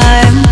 time.